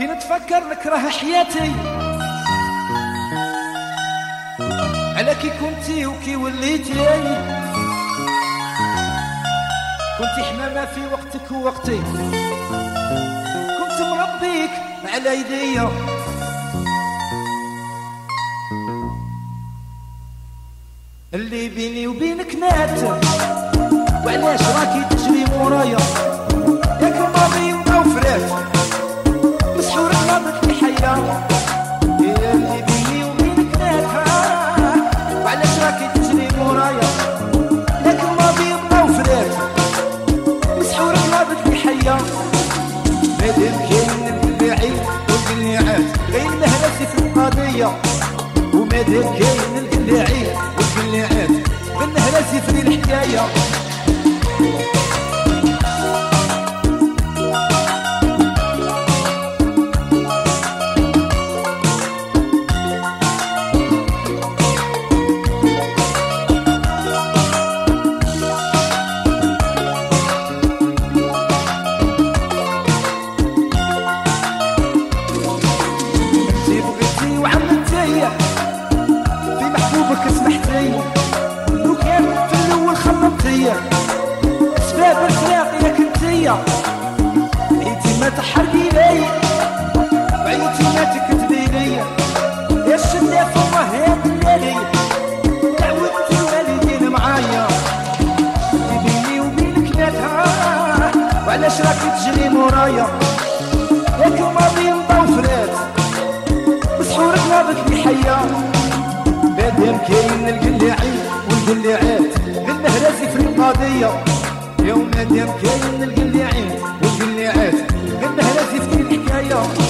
كي نتفكر نكره حياتي. على كي كنتي وكي وليتي. كنت حمامة في وقتك ووقتي. كنت مربيك على يديا اللي بيني وبينك مات. وعلاش راكي تجري مورايا القضية وما دار كاين القلاعين والقلاعات من هنا سيفني الحكاية. حرقي ليا وعينتي ما تكتبي ليا يا الشملة فما هي بلالي تعودت والدين معايا. بيني وبينك نتعاه وعلاش راك تجري مورايا؟ ياك ماضي مطوفرات مسحورك نابك لي حيا بادم كاين القلاعي والقلاعات من هراسي في القضية يوم مادام كاين القلاعين والقلاعات go.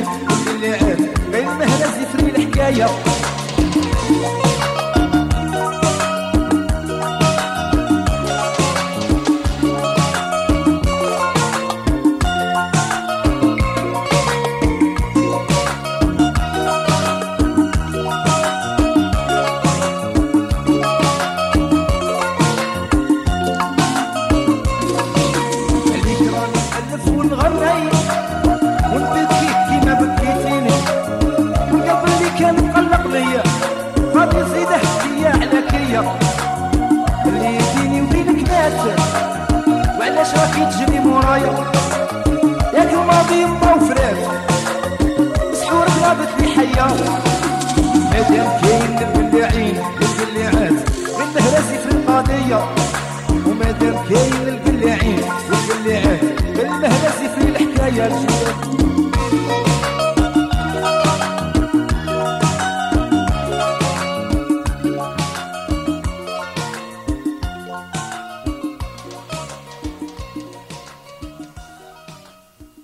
العيب بالمهرة الزفري الحكاية. وما دار كاين القلاعين والقلاعات بالله لازم في الحكاية تشوف.